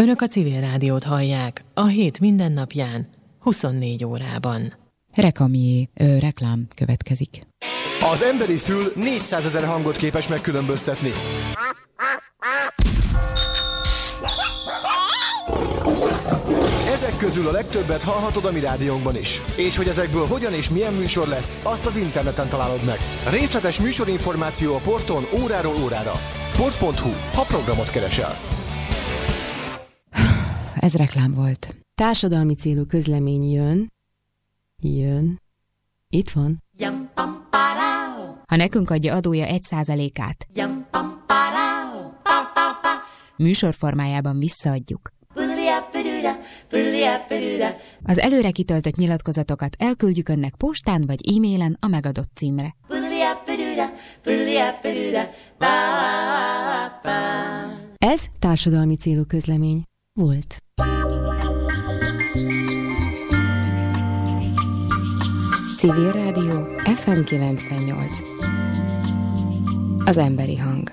Önök a civil rádiót hallják a hét mindennapján, 24 órában. Rekamié, ö, reklám következik. Az emberi fül 400 ezer hangot képes megkülönböztetni. Ezek közül a legtöbbet hallhatod a mi rádiónkban is. És hogy ezekből hogyan és milyen műsor lesz, azt az interneten találod meg. Részletes műsorinformáció a porton óráról órára. Port.hu, ha programot keresel. Ez reklám volt. Társadalmi célú közlemény jön. Jön. Itt van. Ha nekünk adja adója egy százalékát, műsorformájában visszaadjuk. Az előre kitöltött nyilatkozatokat elküldjük önnek postán vagy e-mailen a megadott címre. Ez társadalmi célú közlemény. Volt. Civil Rádió FM 98 Az emberi hang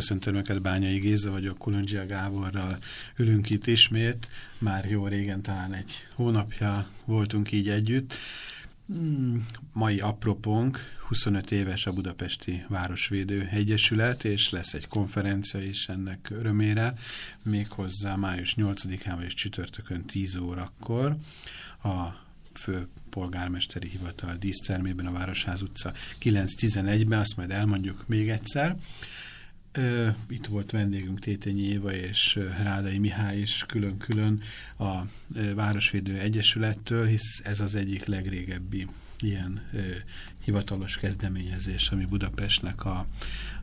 Köszöntöm Önöket, Bányai Géza vagyok, Kulundzsia Gáborral ülünk itt ismét. Már jó régen, talán egy hónapja voltunk így együtt. Hmm, mai apropónk 25 éves a Budapesti Városvédő Egyesület, és lesz egy konferencia is ennek örömére, méghozzá május 8-án vagy csütörtökön 10 órakor a fő polgármesteri hivatal dísztermében a Városház utca 911-ben, azt majd elmondjuk még egyszer. Itt volt vendégünk Tétényi Éva és Rádai Mihály is külön-külön a Városvédő Egyesülettől, hisz ez az egyik legrégebbi ilyen hivatalos kezdeményezés, ami Budapestnek a,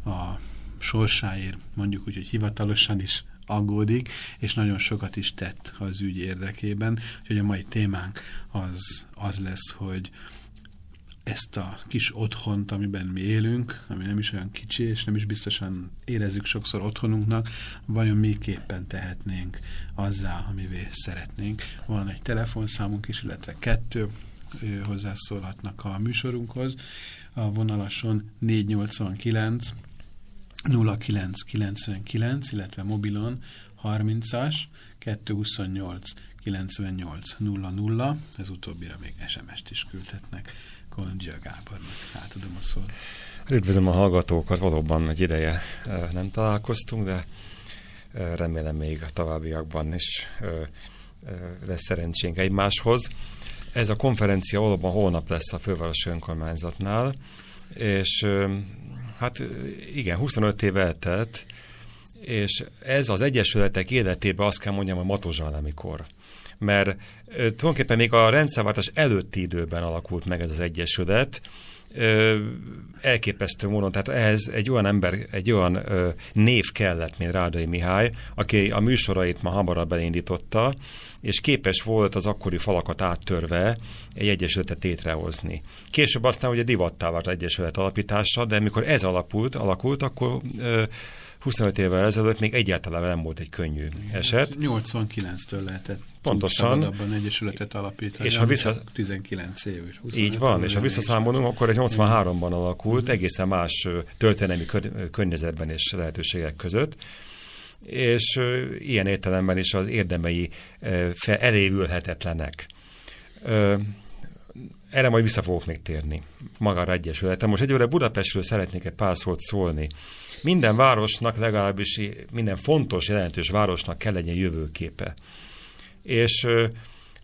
a sorsáért, mondjuk úgy, hogy hivatalosan is aggódik, és nagyon sokat is tett az ügy érdekében. Úgyhogy a mai témánk az, az lesz, hogy ezt a kis otthont, amiben mi élünk, ami nem is olyan kicsi, és nem is biztosan érezzük sokszor otthonunknak, vajon miképpen tehetnénk azzá, amivé szeretnénk. Van egy telefonszámunk is, illetve kettő, hozzászólhatnak a műsorunkhoz. A vonalason 489 0999, illetve mobilon 30-as 228 98 00, ez utóbbira még SMS-t is küldhetnek. Kolondzsia Gábornak átadom a szót. Üdvözlöm a hallgatókat, valóban egy ideje nem találkoztunk, de remélem még a továbbiakban is lesz szerencsénk egymáshoz. Ez a konferencia valóban holnap lesz a fővárosi önkormányzatnál, és hát igen, 25 év eltelt, és ez az egyesületek életében azt kell mondjam, a matozsal mert tulajdonképpen még a rendszerváltás előtti időben alakult meg ez az egyesület, elképesztő módon, tehát ehhez egy olyan ember, egy olyan név kellett, mint Rádai Mihály, aki a műsorait ma hamarabb elindította, és képes volt az akkori falakat áttörve egy egyesületet létrehozni. Később aztán ugye divattá vált egyesület alapítása, de mikor ez alapult, alakult, akkor ö, 25 évvel ezelőtt még egyáltalán nem volt egy könnyű eset. 89-től lehetett Pontosan. abban egyesületet alapítani. És ha vissza... 19 év és Így van, és ha visszaszámolunk, akkor egy 83-ban alakult, egészen más történelmi környezetben és lehetőségek között. és ilyen értelemben is az érdemei elévülhetetlenek. Erre majd vissza fogok még térni magára egyesületem. Most egyőre Budapestről szeretnék egy pár szót szólni. Minden városnak, legalábbis minden fontos, jelentős városnak kell legyen jövőképe. És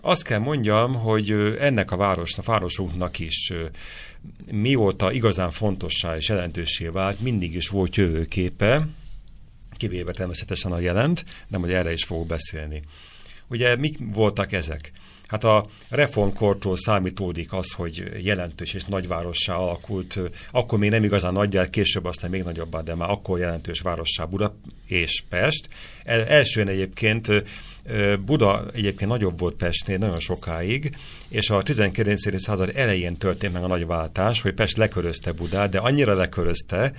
azt kell mondjam, hogy ennek a városnak, városunknak is mióta igazán fontossá és jelentősé vált, mindig is volt jövőképe, kivéve természetesen a jelent, de majd erre is fogok beszélni. Ugye mik voltak ezek? Hát a reformkortól számítódik az, hogy jelentős és nagyvárossá alakult, akkor még nem igazán nagy, de később aztán még nagyobbá, de már akkor jelentős várossá Buda és Pest. El, elsőn egyébként Buda egyébként nagyobb volt Pestnél nagyon sokáig, és a 19. század elején történt meg a nagy váltás, hogy Pest lekörözte Budát, de annyira lekörözte,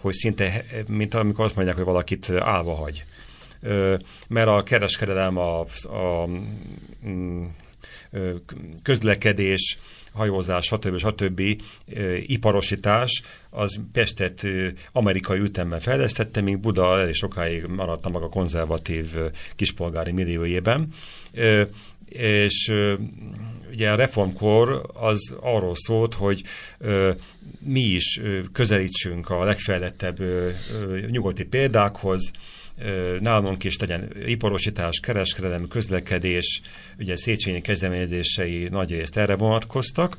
hogy szinte, mint amikor azt mondják, hogy valakit állva hagy. Mert a kereskedelem, a, a mm, közlekedés, hajózás, stb. stb. iparosítás, az Pestet amerikai ütemmel fejlesztette, míg Buda elég sokáig maradta maga konzervatív kispolgári milliójében. És ugye a reformkor az arról szólt, hogy mi is közelítsünk a legfejlettebb nyugati példákhoz, nálunk is legyen iparosítás, kereskedelem, közlekedés, ugye Széchenyi kezdeményezései nagyrészt erre vonatkoztak,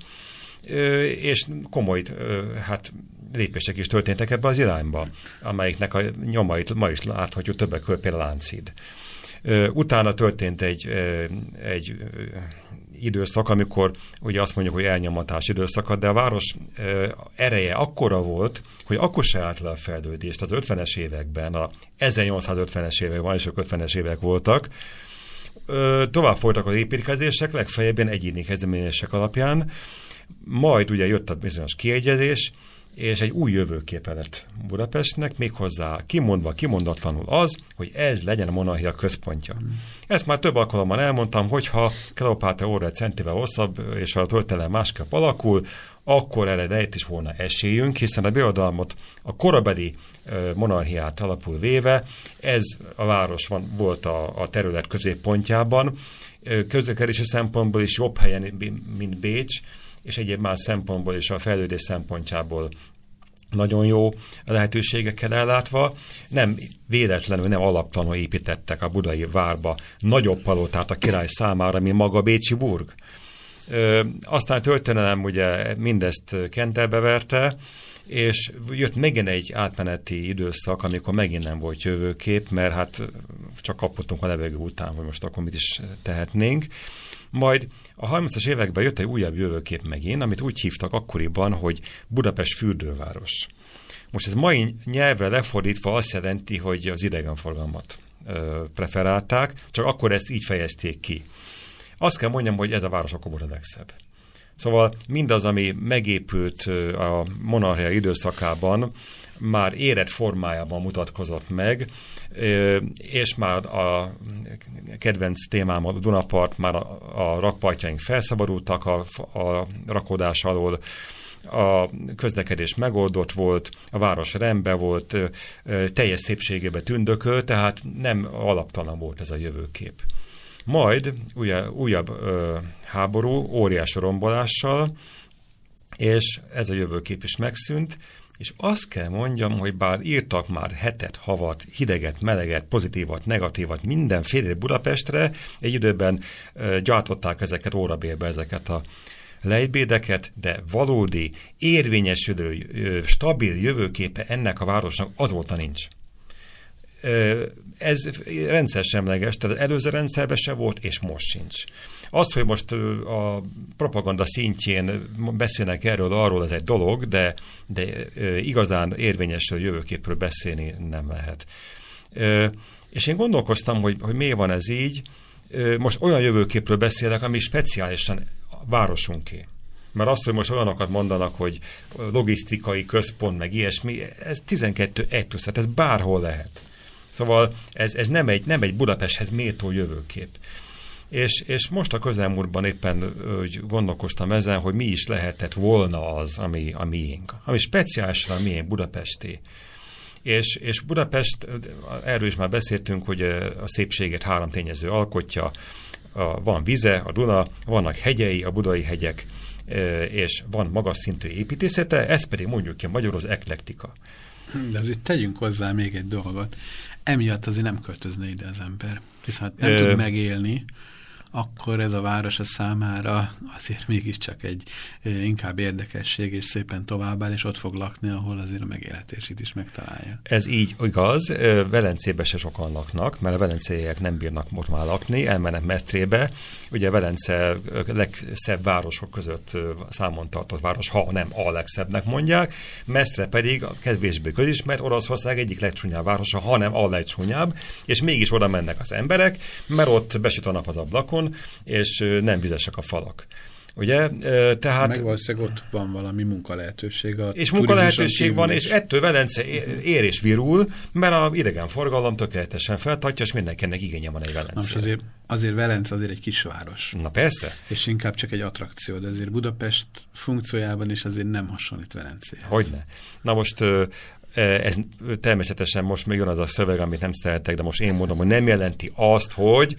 és komoly hát, lépések is történtek ebbe az irányba, amelyiknek a nyomait ma is láthatjuk többek között például Láncid. Utána történt egy, egy időszak, amikor ugye azt mondjuk, hogy elnyomatás időszaka, de a város ereje akkora volt, hogy akkor se állt le a fejlődést az 50-es években, a 1850-es években, és 50-es évek voltak, tovább folytak az építkezések, legfeljebb egyéni kezdeményezések alapján, majd ugye jött a bizonyos kiegyezés, és egy új jövőképe lett Budapestnek, méghozzá kimondva, kimondatlanul az, hogy ez legyen a monarchia központja. Mm. Ezt már több alkalommal elmondtam, hogyha Kleopátra óra egy centivel hosszabb, és a történelem másképp alakul, akkor erre itt is volna esélyünk, hiszen a birodalmat a korabeli monarchiát alapul véve, ez a város van, volt a, a terület középpontjában, közlekedési szempontból is jobb helyen, mint Bécs, és egyéb más szempontból is a fejlődés szempontjából nagyon jó lehetőségekkel ellátva. Nem véletlenül, nem alaptanul építettek a budai várba nagyobb palotát a király számára, mint maga Bécsi burg. Ö, aztán történelem ugye mindezt kentelbe verte, és jött megint egy átmeneti időszak, amikor megint nem volt jövőkép, mert hát csak kapottunk a levegő után, hogy most akkor mit is tehetnénk. Majd a 30-as években jött egy újabb jövőkép megint, amit úgy hívtak akkoriban, hogy Budapest fürdőváros. Most ez mai nyelvre lefordítva azt jelenti, hogy az idegenforgalmat ö, preferálták, csak akkor ezt így fejezték ki. Azt kell mondjam, hogy ez a város akkor volt a legszebb. Szóval mindaz, ami megépült a monarchia időszakában, már érett formájában mutatkozott meg, és már a kedvenc témám a Dunapart, már a, a rakpartjaink felszabadultak a, a rakodás alól, a közlekedés megoldott volt, a város rendben volt, teljes szépségében tündököl, tehát nem alaptalan volt ez a jövőkép. Majd ugye, újabb ö, háború, óriás rombolással, és ez a jövőkép is megszűnt, és azt kell mondjam, hogy bár írtak már hetet, havat, hideget, meleget, pozitívat, negatívat, mindenféle Budapestre, egy időben ö, gyártották ezeket órabérbe, ezeket a lejtbédeket, de valódi, érvényesülő, stabil jövőképe ennek a városnak azóta nincs. Ez rendszersemleges, tehát az előző rendszerben se volt, és most sincs. Az, hogy most a propaganda szintjén beszélnek erről, arról, ez egy dolog, de, de igazán érvényes jövőképről beszélni nem lehet. És én gondolkoztam, hogy, hogy miért van ez így. Most olyan jövőképről beszélek, ami speciálisan városunké. Mert azt, hogy most olyanokat mondanak, hogy logisztikai központ, meg ilyesmi, ez 12 1 hát ez bárhol lehet. Szóval ez, ez nem, egy, nem egy Budapesthez méltó jövőkép. És, és most a közelmúltban éppen hogy gondolkoztam ezen, hogy mi is lehetett volna az, ami a miénk. Ami speciálisan a miénk budapesti. És, és Budapest, erről is már beszéltünk, hogy a szépséget három tényező alkotja, a, van vize, a Duna, vannak hegyei, a budai hegyek, és van magas szintű építészete, ez pedig mondjuk ki magyarul az eklektika. De azért tegyünk hozzá még egy dolgot. Emiatt azért nem költözne ide az ember, hiszen hát nem Ö... tud megélni, akkor ez a város a számára azért mégiscsak egy inkább érdekesség, és szépen továbbáll, és ott fog lakni, ahol azért a megélhetését is megtalálja. Ez így igaz, Velencébe se sokan laknak, mert a velencéiek nem bírnak most már lakni, elmennek Mesztrébe, ugye Velence legszebb városok között számon tartott város, ha nem a legszebbnek mondják, Mestre pedig a kevésbé közismert Oroszország egyik legcsúnyább városa, hanem a legcsúnyább, és mégis oda mennek az emberek, mert ott besüt a nap az ablakon, és nem vizesek a falak. Ugye? Tehát, Meg valószínűleg ott van valami munkalehetőség. A és munkalehetőség van, és ettől Velence ér és virul, mert a idegenforgalom tökéletesen feltartja, és mindenkinek igénye van egy Velence. Most azért, azért Velence azért egy kisváros. Na persze. És inkább csak egy attrakció, de azért Budapest funkciójában is azért nem hasonlít Velencéhez. Hogyne. Na most ez természetesen most még jön az a szöveg, amit nem szeretek, de most én mondom, hogy nem jelenti azt, hogy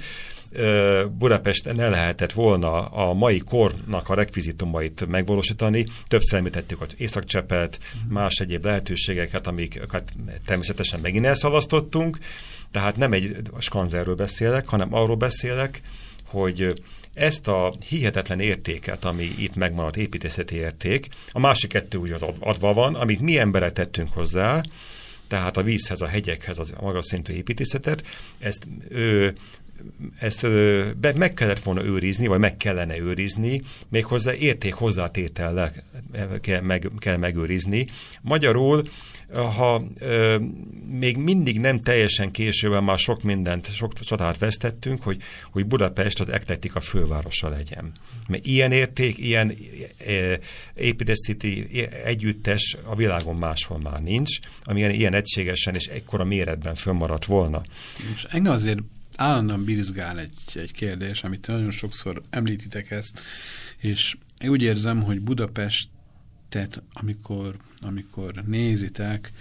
Budapesten ne lehetett volna a mai kornak a rekvizitumait megvalósítani. Többször említettük hogy Északcsepet, más egyéb lehetőségeket, amiket természetesen megint elszalasztottunk. Tehát nem egy skanzerről beszélek, hanem arról beszélek, hogy ezt a hihetetlen értéket, ami itt megmaradt építészeti érték, a másik kettő úgy az adva van, amit mi emberek tettünk hozzá, tehát a vízhez, a hegyekhez, az magas szintű építészetet, ezt ő, ezt be, meg kellett volna őrizni, vagy meg kellene őrizni, méghozzá érték hozzátétellel kell, meg, kell megőrizni. Magyarul, ha ö, még mindig nem teljesen későben már sok mindent, sok csatát vesztettünk, hogy, hogy Budapest az eklektika fővárosa legyen. Mert ilyen érték, ilyen e, építészeti együttes a világon máshol már nincs, ami ilyen, egységesen és ekkora méretben fönnmaradt volna. Most engem azért állandóan birizgál egy, egy kérdés, amit nagyon sokszor említitek ezt, és én úgy érzem, hogy Budapestet, amikor, amikor nézitek,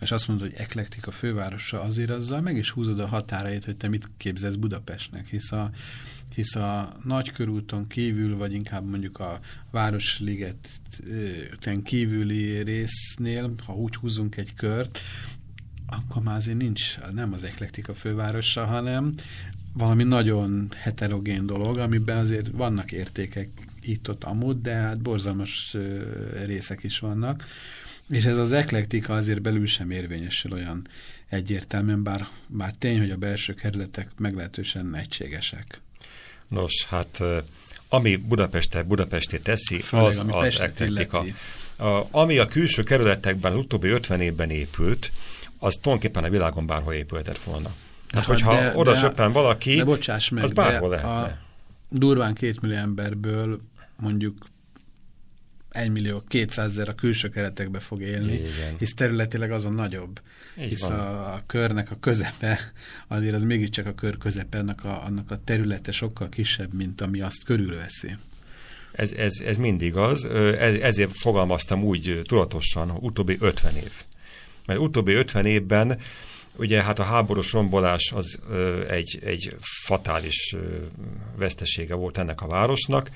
és azt mondod, hogy eklektik a fővárosa, azért azzal meg is húzod a határait, hogy te mit képzelsz Budapestnek, hisz a, hisz a nagykörúton kívül, vagy inkább mondjuk a Városligeten kívüli résznél, ha úgy húzunk egy kört, akkor már azért nincs, nem az eklektika fővárosa, hanem valami nagyon heterogén dolog, amiben azért vannak értékek itt-ott amúgy, de hát borzalmas részek is vannak. És ez az eklektika azért belül sem érvényesül olyan egyértelműen, bár, bár tény, hogy a belső kerületek meglehetősen egységesek. Nos, hát ami Budapestet Budapesti teszi, Főleg, az az eklektika. A, ami a külső kerületekben az utóbbi 50 évben épült, az tulajdonképpen a világon bárhol épülhetett volna. Tehát, de, hogyha de, oda de, csöppen valaki, de bocsáss meg, az bárhol lehetne. A durván két millió emberből mondjuk 1 millió 200 ezer a külső keretekbe fog élni, Igen. hisz területileg az a nagyobb. Így hisz a, a körnek a közepe, azért az mégiscsak a kör közepe, annak a, annak a területe sokkal kisebb, mint ami azt körülveszi. Ez, ez, ez mindig az, ezért fogalmaztam úgy tudatosan, utóbbi 50 év mert utóbbi 50 évben ugye hát a háborús rombolás az ö, egy, egy fatális ö, vesztesége volt ennek a városnak,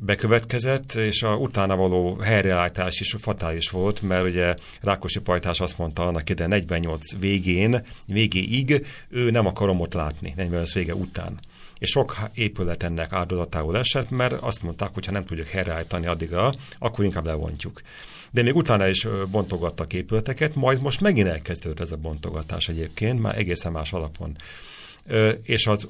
bekövetkezett, és a utána való helyreállítás is fatális volt, mert ugye Rákosi Pajtás azt mondta annak ide 48 végén, végéig ő nem akar romot látni, 48 vége után. És sok épület ennek áldozatául esett, mert azt mondták, hogy ha nem tudjuk helyreállítani addigra, akkor inkább levontjuk de még utána is bontogattak épületeket, majd most megint elkezdődött ez a bontogatás egyébként, már egészen más alapon. És az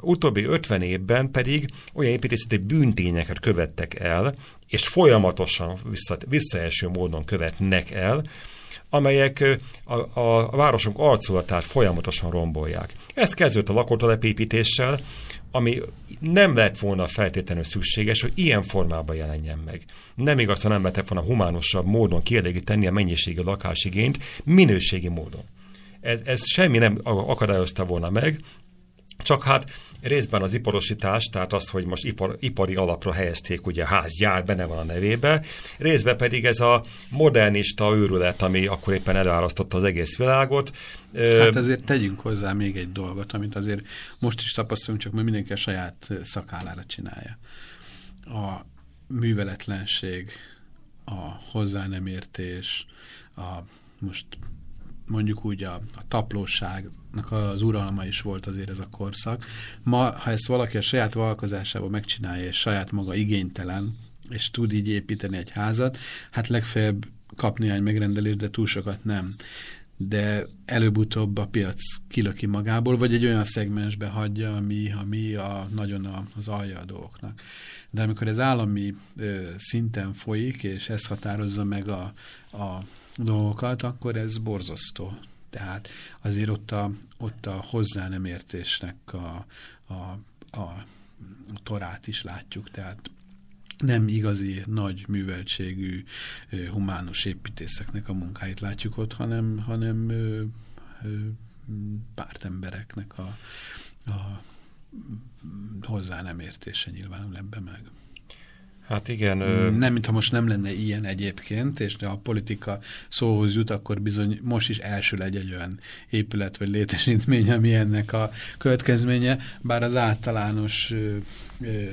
utóbbi 50 évben pedig olyan építészeti bűntényeket követtek el, és folyamatosan vissza, visszaeső módon követnek el, amelyek a, a városunk arculatát folyamatosan rombolják. Ez kezdődött a lakótelepépítéssel, ami nem lett volna feltétlenül szükséges, hogy ilyen formában jelenjen meg. Nem igaz, hogy nem lehetett volna humánusabb módon kielégíteni a mennyiségi lakásigényt minőségi módon. Ez, ez semmi nem akadályozta volna meg, csak hát részben az iparosítás, tehát az, hogy most ipar, ipari alapra helyezték ugye házgyár, benne van a nevébe, részben pedig ez a modernista őrület, ami akkor éppen elárasztotta az egész világot. Hát ezért tegyünk hozzá még egy dolgot, amit azért most is tapasztalunk, csak mert mindenki a saját szakállára csinálja. A műveletlenség, a hozzá nem értés, a most mondjuk úgy a, a taplóságnak az uralma is volt azért ez a korszak. Ma, ha ezt valaki a saját vállalkozásában megcsinálja, és saját maga igénytelen, és tud így építeni egy házat, hát legfeljebb kapni egy megrendelést, de túl sokat nem. De előbb-utóbb a piac kilöki magából, vagy egy olyan szegmensbe hagyja, ami, ami a, nagyon a, az alja a dolgoknak. De amikor ez állami ö, szinten folyik, és ez határozza meg a, a dolgokat, akkor ez borzasztó. Tehát azért ott a, ott a hozzá nem értésnek a, a, a torát is látjuk, tehát nem igazi nagy műveltségű humánus építészeknek a munkáit látjuk ott, hanem, hanem ö, ö, pártembereknek a, a hozzá nem értése nyilvánul ebbe meg. Hát igen. Nem, mintha most nem lenne ilyen egyébként, és a politika szóhoz jut, akkor bizony most is elsül egy, egy olyan épület vagy létesítmény, ami ennek a következménye, bár az általános ö, ö,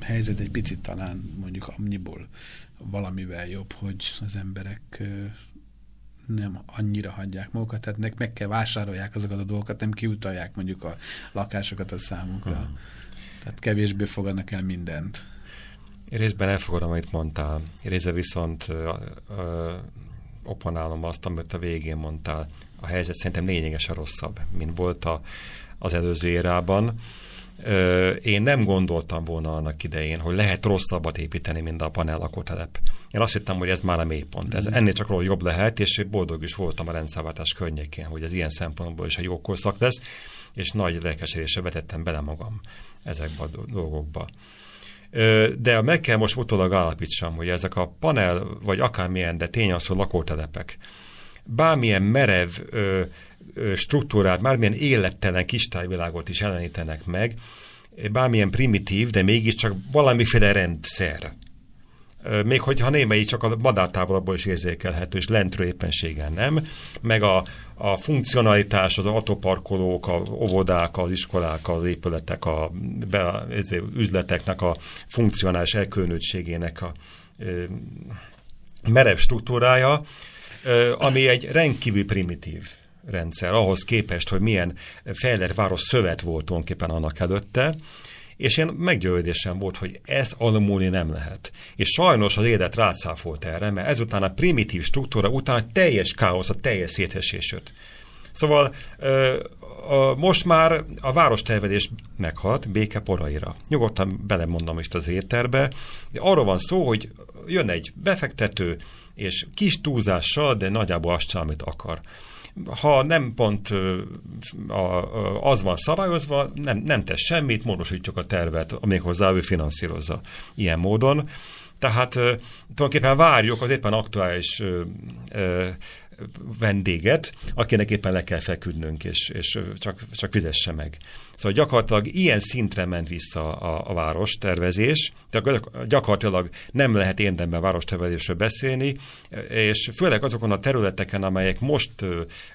helyzet egy picit talán mondjuk annyiból valamivel jobb, hogy az emberek ö, nem annyira hagyják magukat, tehát meg kell vásárolják azokat a dolgokat, nem kiutalják mondjuk a lakásokat a számukra. Hmm. Tehát kevésbé fogadnak el mindent. Részben elfogadom, amit mondtál. Részben viszont ö, ö, oponálom azt, amit a végén mondtál. A helyzet szerintem lényegesen rosszabb, mint volt a, az előző érában. Ö, én nem gondoltam volna annak idején, hogy lehet rosszabbat építeni, mint a panel lakótelep. Én azt hittem, hogy ez már a mélypont. Ez ennél csak róla jobb lehet, és boldog is voltam a rendszerváltás környékén, hogy ez ilyen szempontból is egy jó korszak lesz, és nagy lelkesedésre vetettem bele magam ezekbe a dolgokba. De meg kell most utólag állapítsam, hogy ezek a panel, vagy akármilyen, de tény az, hogy lakótelepek, bármilyen merev struktúrát, bármilyen élettelen kistájvilágot is jelenítenek meg, bármilyen primitív, de mégiscsak valamiféle rendszer még hogyha némelyik csak a madártávolabból is érzékelhető, és lentről éppenségen nem, meg a, a funkcionalitás, az autoparkolók, a óvodák, az iskolák, az épületek, a be, üzleteknek a funkcionális elkülönültségének a ö, merev struktúrája, ö, ami egy rendkívül primitív rendszer, ahhoz képest, hogy milyen fejlett város szövet volt tulajdonképpen annak előtte, és én meggyőződésem volt, hogy ezt alumulni nem lehet. És sajnos az élet rácáfolt erre, mert ezután a primitív struktúra után a teljes káosz, a teljes széthesés jött. Szóval most már a várostervedés meghalt béke poraira. Nyugodtan belemondom is az étterbe. De arról van szó, hogy jön egy befektető, és kis túlzással, de nagyjából azt csinál, amit akar ha nem pont az van szabályozva, nem, nem tesz semmit, módosítjuk a tervet, hozzá ő finanszírozza ilyen módon. Tehát tulajdonképpen várjuk az éppen aktuális vendéget, akinek éppen le kell feküdnünk, és, és csak, csak fizesse meg. Szóval gyakorlatilag ilyen szintre ment vissza a, a várostervezés, de gyakorlatilag nem lehet érdemben várostervezésről beszélni, és főleg azokon a területeken, amelyek most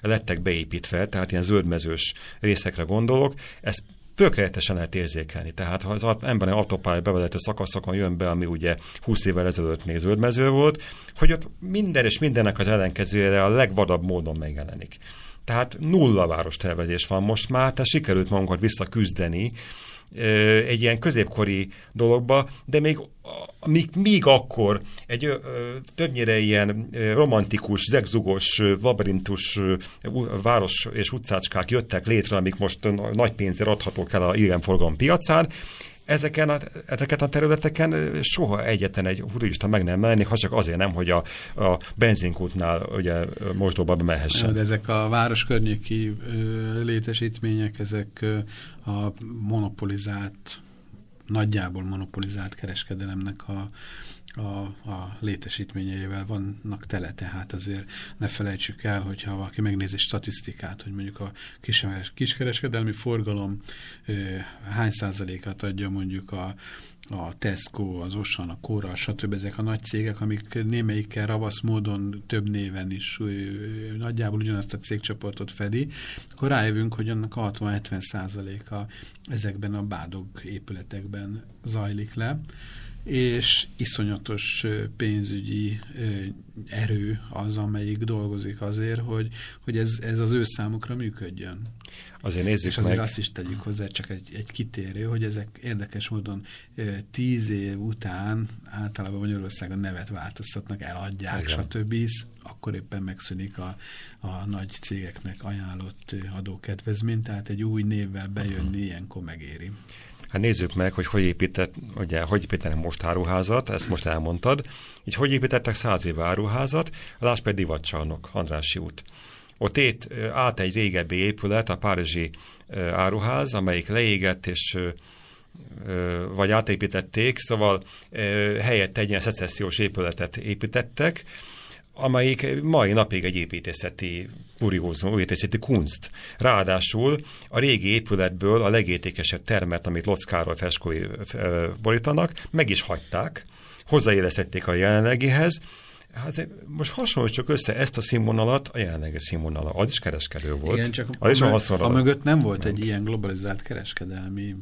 lettek beépítve, tehát ilyen zöldmezős részekre gondolok, ez tökéletesen lehet érzékelni. Tehát ha az ember autópálya bevezető szakaszokon jön be, ami ugye 20 évvel ezelőtt még zöldmező volt, hogy ott minden és mindennek az ellenkezője a legvadabb módon megjelenik. Tehát nulla város tervezés van. Most már, tehát sikerült magunkat visszaküzdeni egy ilyen középkori dologba, de még, még, még akkor egy ö, többnyire ilyen romantikus, zegzugos, labirintus város és utcácskák jöttek létre, amik most nagy pénzért adhatók el a idegenforgalom piacán, ezeken a, ezeket a területeken soha egyetlen egy turista meg nem menni, ha csak azért nem, hogy a, a benzinkútnál ugye mosdóba bemehessen. De ezek a város környéki ö, létesítmények, ezek ö, a monopolizált, nagyjából monopolizált kereskedelemnek a, a, a létesítményeivel vannak tele, tehát azért ne felejtsük el, hogyha valaki megnézi statisztikát, hogy mondjuk a kiskereskedelmi forgalom hány százalékát adja mondjuk a, a Tesco, az Osan, a Kóra, stb. ezek a nagy cégek, amik némelyikkel ravasz módon több néven is nagyjából ugyanazt a cégcsoportot fedi, akkor rájövünk, hogy annak a 60-70 százaléka ezekben a bádog épületekben zajlik le és iszonyatos pénzügyi erő az, amelyik dolgozik azért, hogy, hogy ez, ez az ő számukra működjön. Azért nézzük És azért meg. azt is tegyük hozzá, csak egy, egy kitérő, hogy ezek érdekes módon tíz év után általában Magyarországon nevet változtatnak, eladják, Igen. stb. Akkor éppen megszűnik a, a nagy cégeknek ajánlott adókedvezmény, tehát egy új névvel bejönni uh -huh. ilyenkor megéri. Hát nézzük meg, hogy hogy, épített, ugye, hogy építenek most áruházat, ezt most elmondtad. Így hogy építettek száz éve áruházat, lásd pedig divatcsarnok, Andrási út. Ott ét, állt egy régebbi épület, a Párizsi áruház, amelyik leégett, és vagy átépítették, szóval helyett egy ilyen szecessziós épületet építettek, amelyik mai napig egy építészeti kuriózum, építészeti kunst. Ráadásul a régi épületből a legértékesebb termet, amit Lockáról feskói borítanak, meg is hagyták, hozzáélesztették a jelenlegihez, Hát most hasonlítsuk össze ezt a színvonalat a jelenlegi színvonala. Az is kereskedő volt. Igen, csak az a, is a, a mögött nem volt egy ilyen globalizált kereskedelmi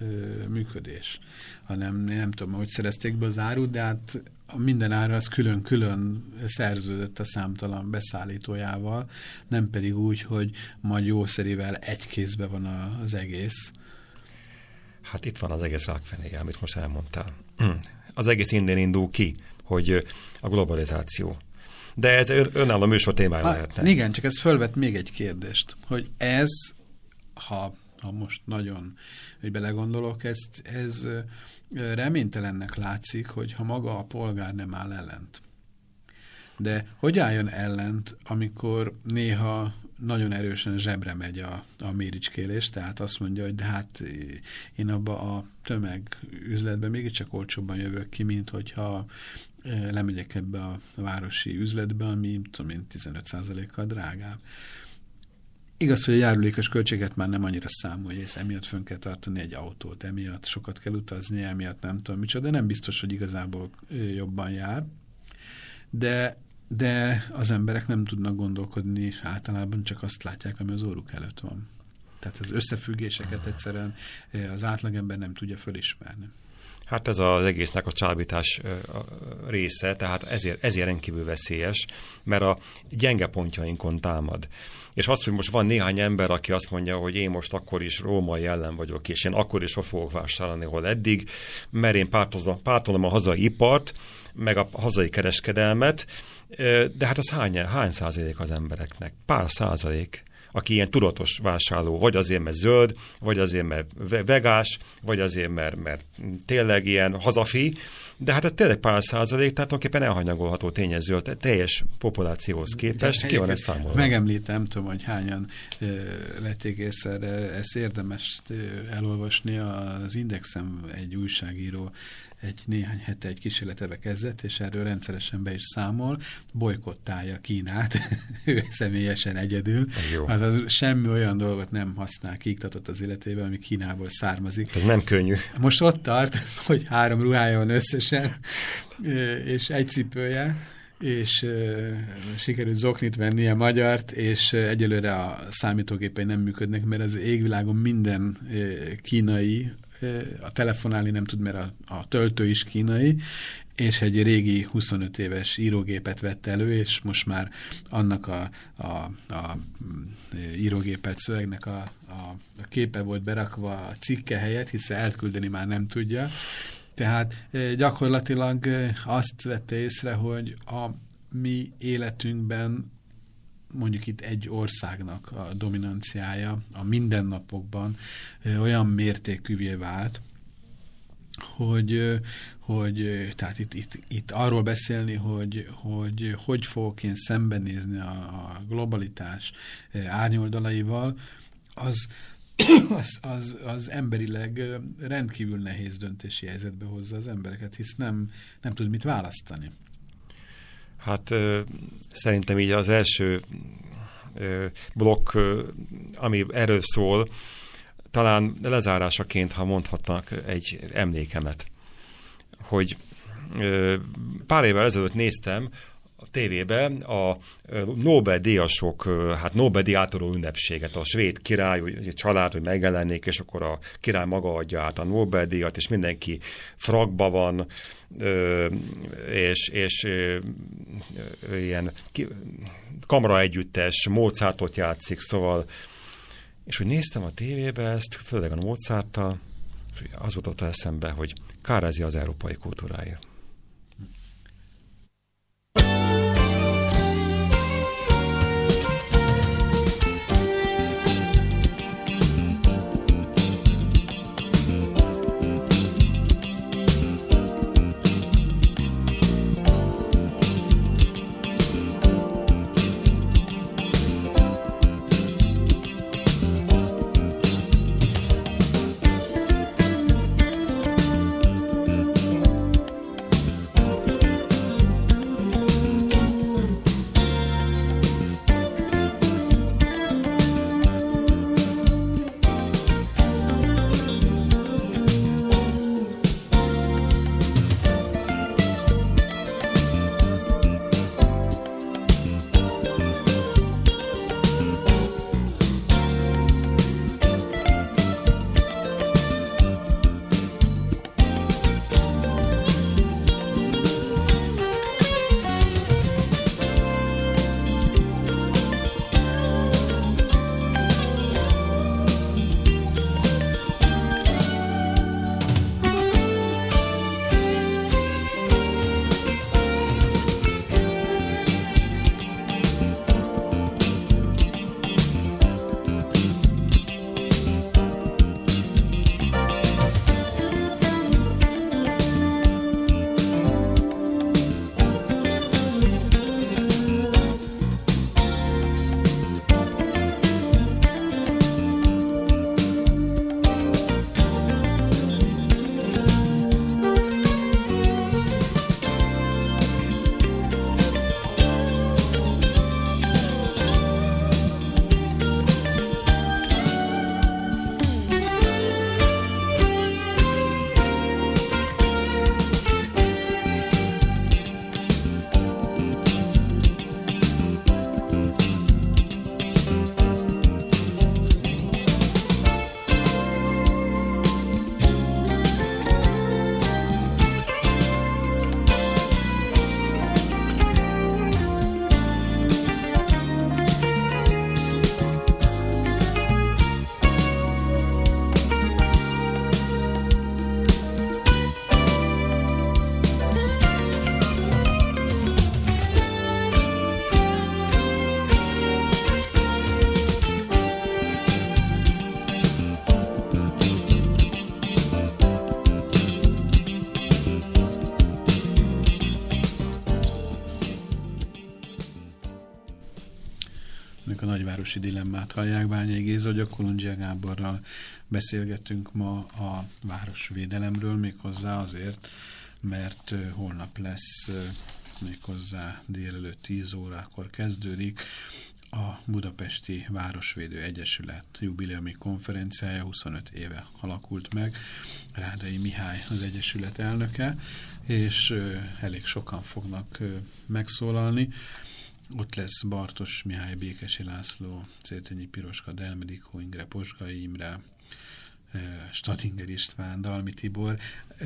ö, működés, hanem nem tudom, hogy szerezték be az árut, de hát minden ára az külön-külön szerződött a számtalan beszállítójával, nem pedig úgy, hogy majd jószerivel egy kézbe van az egész. Hát itt van az egész rákfenéje, amit most elmondtál. Az egész innen indul ki, hogy a globalizáció. De ez önálló műsor témája lehetne. Igen, csak ez fölvet még egy kérdést, hogy ez, ha, ha most nagyon hogy belegondolok, ez, ez reménytelennek látszik, hogy ha maga a polgár nem áll ellent. De hogy álljon ellent, amikor néha nagyon erősen zsebre megy a, a méricskélés, tehát azt mondja, hogy de hát én abba a tömeg üzletbe mégiscsak olcsóbban jövök ki, mint hogyha lemegyek ebbe a városi üzletbe, ami tudom én 15%-kal drágább. Igaz, hogy a járulékos költséget már nem annyira számolja, és emiatt fönn kell tartani egy autót, emiatt sokat kell utazni, emiatt nem tudom micsoda, de nem biztos, hogy igazából jobban jár. De, de az emberek nem tudnak gondolkodni, általában csak azt látják, ami az óruk előtt van. Tehát az összefüggéseket egyszerűen az átlagember nem tudja fölismerni. Hát ez az egésznek a csábítás része, tehát ezért, ezért rendkívül veszélyes, mert a gyenge pontjainkon támad. És azt, hogy most van néhány ember, aki azt mondja, hogy én most akkor is római ellen vagyok, és én akkor is ott fogok vásárolni, hol eddig, mert én pártolom a hazai ipart, meg a hazai kereskedelmet, de hát az hány, hány százalék az embereknek? Pár százalék aki ilyen tudatos vásárló, vagy azért, mert zöld, vagy azért, mert vegás, vagy azért, mert, mert tényleg ilyen hazafi, de hát ez tényleg pár százalék, tehát tulajdonképpen elhanyagolható tényező a teljes populációhoz képest. Ki van ez számolva? Megemlítem, nem tudom, hogy hányan e, lették észre, ezt érdemes elolvasni. Az Indexem egy újságíró egy néhány hete egy kísérletebe kezdett, és erről rendszeresen be is számol, bolykottálja Kínát, ő személyesen egyedül. Az Azaz semmi olyan dolgot nem használ, kiiktatott az életében, ami Kínából származik. Ez nem könnyű. Most ott tart, hogy három ruhája van összesen, és egy cipője, és sikerült zoknit venni a magyart, és egyelőre a számítógépei nem működnek, mert az égvilágon minden kínai a telefonálni nem tud, mert a, a töltő is kínai, és egy régi 25 éves írógépet vett elő, és most már annak a, a, a írógépet szövegnek a, a, a képe volt berakva a cikke helyett, hiszen elküldeni már nem tudja. Tehát gyakorlatilag azt vette észre, hogy a mi életünkben mondjuk itt egy országnak a dominanciája a mindennapokban olyan mértékűvé vált, hogy, hogy tehát itt, itt, itt arról beszélni, hogy, hogy hogy fogok én szembenézni a, a globalitás árnyoldalaival, az az, az, az emberileg rendkívül nehéz döntési helyzetbe hozza az embereket, hisz nem, nem tud mit választani. Hát szerintem így az első blokk, ami erről szól, talán lezárásaként, ha mondhatnak egy emlékemet, hogy pár évvel ezelőtt néztem a tévébe a Nobel-díjasok, hát Nobel-díjátoró ünnepséget, a svéd király, a család, hogy megjelennék, és akkor a király maga adja át a Nobel-díjat, és mindenki frakba van, és, és ilyen kamera együttes, Mozartot játszik, szóval és hogy néztem a tévébe ezt, főleg a Mozarttal, az volt ott eszembe, hogy kárezi az európai kultúráért. Dilemmát hallják. Bányai Géza, hogy a Kolundzsia Gáborral beszélgetünk ma a városvédelemről, méghozzá azért, mert holnap lesz méghozzá délelőtt 10 órakor kezdődik a Budapesti Városvédő Egyesület jubileumi konferenciája 25 éve alakult meg. Rádai Mihály az Egyesület elnöke, és elég sokan fognak megszólalni. Ott lesz Bartos Mihály, Békesi László, Cétenyi Piroska, Delmedikó, Ingre, Posgai Imre, Stadinger István, Dalmi Tibor,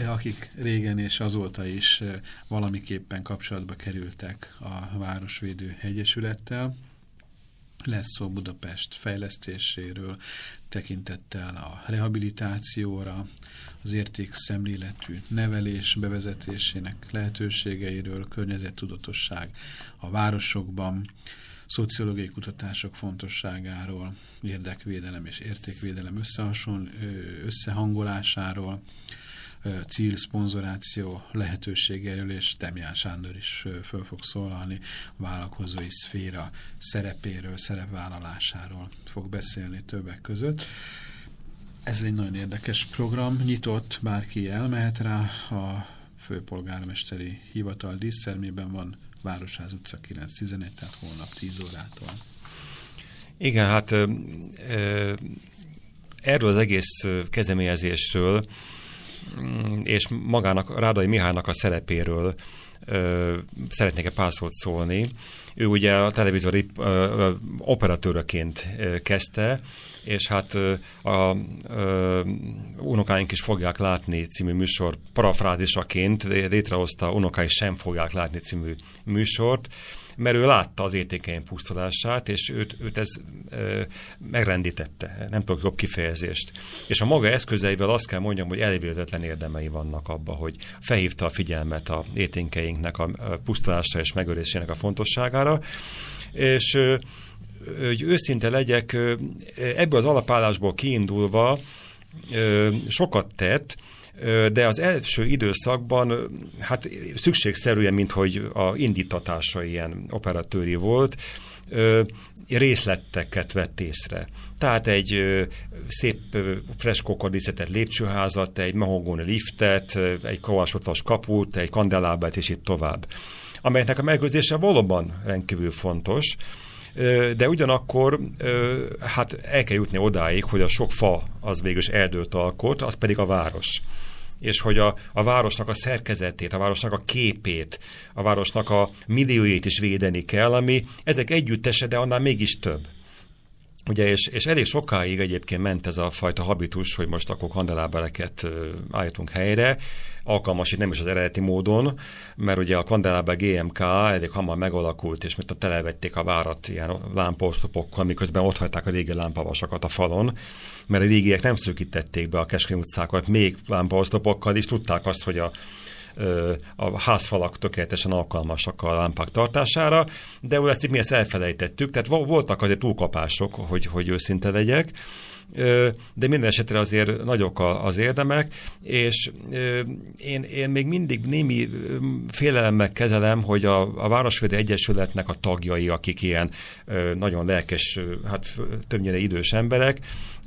akik régen és azóta is valamiképpen kapcsolatba kerültek a Városvédő Egyesülettel. Lesz szó Budapest fejlesztéséről, tekintettel a rehabilitációra, az értékszemléletű nevelés bevezetésének lehetőségeiről, környezettudatosság a városokban, szociológiai kutatások fontosságáról, érdekvédelem és értékvédelem összehangolásáról, cíl, szponzoráció lehetőségéről, és Demján Sándor is föl fog szólalni, vállalkozói szféra szerepéről, szerepvállalásáról fog beszélni többek között. Ez egy nagyon érdekes program, nyitott, bárki elmehet rá, a főpolgármesteri hivatal díszszermében van, Városház utca 911, tehát holnap 10 órától. Igen, hát ö, ö, erről az egész kezdeményezésről és magának, Rádai Mihálynak a szerepéről ö, szeretnék egy pár szót szólni. Ő ugye a televízió operatőröként kezdte, és hát a, unokáink is fogják látni című műsor parafrázisaként létrehozta Unokái sem fogják látni című műsort, mert ő látta az értékeim pusztulását, és őt, őt ez ö, megrendítette, nem tudok jobb kifejezést. És a maga eszközeivel azt kell mondjam, hogy elvéletlen érdemei vannak abba, hogy felhívta a figyelmet a értékeinknek a pusztulásra és megölésének a fontosságára, és hogy őszinte legyek, ebből az alapállásból kiindulva sokat tett, de az első időszakban hát szükségszerűen, mint hogy a indítatása ilyen operatőri volt, részleteket vett észre. Tehát egy szép freskókor díszített lépcsőházat, egy mahogóni liftet, egy kovasodvas kaput, egy kandelábát, és itt tovább. Amelynek a megőrzése valóban rendkívül fontos, de ugyanakkor hát el kell jutni odáig, hogy a sok fa az végül erdőt alkot, az pedig a város és hogy a, a városnak a szerkezetét, a városnak a képét, a városnak a milliójét is védeni kell, ami ezek együttese, de annál mégis több. Ugye, és, és elég sokáig egyébként ment ez a fajta habitus, hogy most akkor kandelábereket állítunk helyre, alkalmas itt nem is az eredeti módon, mert ugye a kandeláber GMK elég hamar megalakult, és mint a televették a várat ilyen lámpaosztopokkal, miközben ott hagyták a régi lámpavasakat a falon, mert a régiek nem szűkítették be a Keskeny utcákat még lámpaosztopokkal, és tudták azt, hogy a a házfalak tökéletesen alkalmasak a lámpák tartására, de ezt mi ezt elfelejtettük, tehát voltak azért túlkapások, hogy, hogy őszinte legyek, de minden esetre azért nagyok az érdemek, és én, én még mindig némi félelemmel kezelem, hogy a, a Városvédő Egyesületnek a tagjai, akik ilyen nagyon lelkes, hát többnyire idős emberek,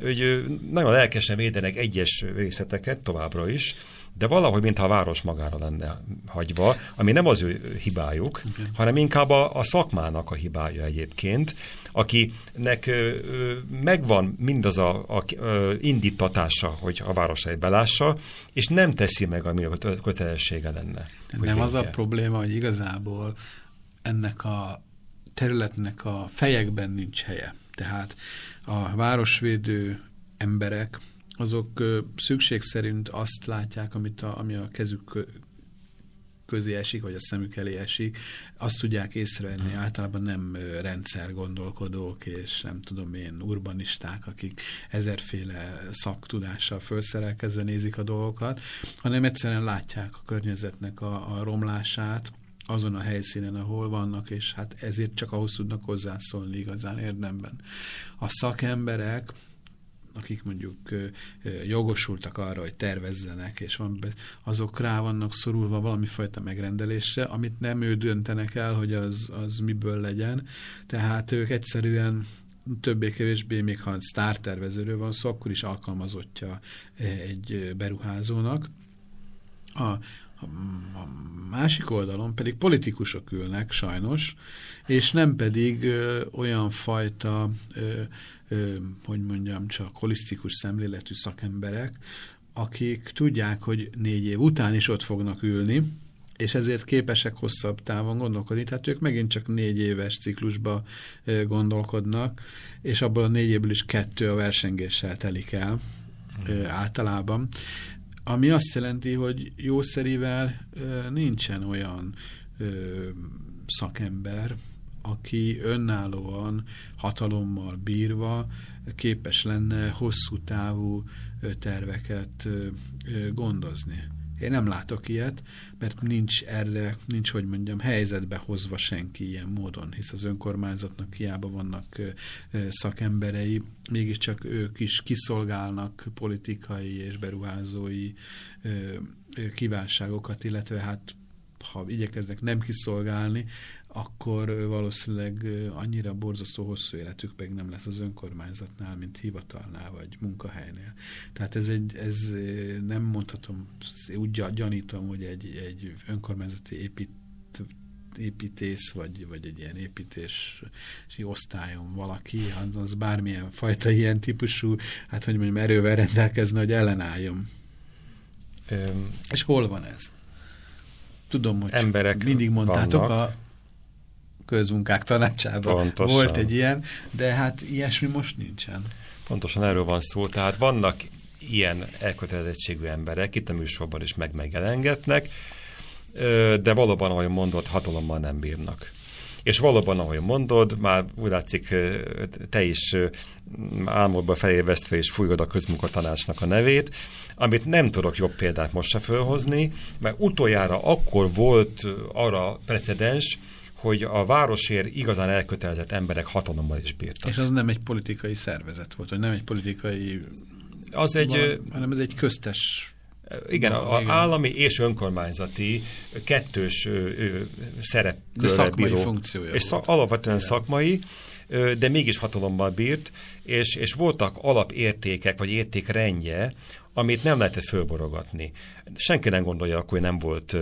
hogy nagyon lelkesen védenek egyes részleteket továbbra is, de valahogy, mintha a város magára lenne hagyva, ami nem az ő hibájuk, okay. hanem inkább a, a szakmának a hibája egyébként, akinek ö, ö, megvan mindaz a, a ö, indítatása, hogy a városait belássa, és nem teszi meg, ami a kötelessége lenne. Nem az a probléma, hogy igazából ennek a területnek a fejekben nincs helye. Tehát a városvédő emberek azok szükség szerint azt látják, amit a, ami a kezük közé esik, vagy a szemük elé esik, azt tudják észrevenni, hmm. általában nem rendszer gondolkodók, és nem tudom én, urbanisták, akik ezerféle szaktudással felszerelkezve nézik a dolgokat, hanem egyszerűen látják a környezetnek a, a romlását, azon a helyszínen, ahol vannak, és hát ezért csak ahhoz tudnak hozzászólni igazán érdemben. A szakemberek, akik mondjuk jogosultak arra, hogy tervezzenek, és van, azok rá vannak szorulva valami fajta megrendelésre, amit nem ő döntenek el, hogy az, az miből legyen. Tehát ők egyszerűen többé-kevésbé, még ha sztártervezőről van szó, akkor is alkalmazottja egy beruházónak. A, a másik oldalon pedig politikusok ülnek sajnos, és nem pedig ö, olyan fajta, ö, ö, hogy mondjam, csak holisztikus szemléletű szakemberek, akik tudják, hogy négy év után is ott fognak ülni, és ezért képesek hosszabb távon gondolkodni. Tehát ők megint csak négy éves ciklusba gondolkodnak, és abból a négy évből is kettő a versengéssel telik el általában ami azt jelenti, hogy jószerivel nincsen olyan szakember, aki önállóan, hatalommal bírva képes lenne hosszú távú terveket gondozni. Én nem látok ilyet, mert nincs erre, nincs, hogy mondjam, helyzetbe hozva senki ilyen módon, hisz az önkormányzatnak hiába vannak szakemberei, mégiscsak ők is kiszolgálnak politikai és beruházói kívánságokat, illetve hát ha igyekeznek nem kiszolgálni, akkor valószínűleg annyira borzasztó hosszú életük meg nem lesz az önkormányzatnál, mint hivatalnál, vagy munkahelynél. Tehát ez, egy, ez nem mondhatom, úgy gyanítom, hogy egy, egy önkormányzati épít, építész, vagy, vagy egy ilyen építési osztályon valaki, az bármilyen fajta ilyen típusú, hát hogy mondjam, erővel rendelkezne, hogy ellenálljon. Öm, És hol van ez? Tudom, hogy emberek mindig mondtátok vannak. a közmunkák tanácsában Pontosan. volt egy ilyen, de hát ilyesmi most nincsen. Pontosan erről van szó, tehát vannak ilyen elkötelezettségű emberek, itt a műsorban is meg megjelengetnek, de valóban, ahogy mondod, hatalommal nem bírnak. És valóban, ahogy mondod, már úgy látszik, te is álmodba felévesztve és fújod a közmunkatanácsnak a nevét, amit nem tudok jobb példát most se fölhozni, mert utoljára akkor volt arra precedens, hogy a városért igazán elkötelezett emberek hatalommal is bírtak. És az nem egy politikai szervezet volt, vagy nem egy politikai... Az egy... Van, hanem ez egy köztes... Igen, a, igen. állami és önkormányzati kettős ö, ö, szerepkörrel szakmai bíró. funkciója És szak, alapvetően igen. szakmai, ö, de mégis hatalommal bírt, és, és voltak alapértékek, vagy értékrendje, amit nem lehetett fölborogatni. Senki nem gondolja, akkor hogy nem volt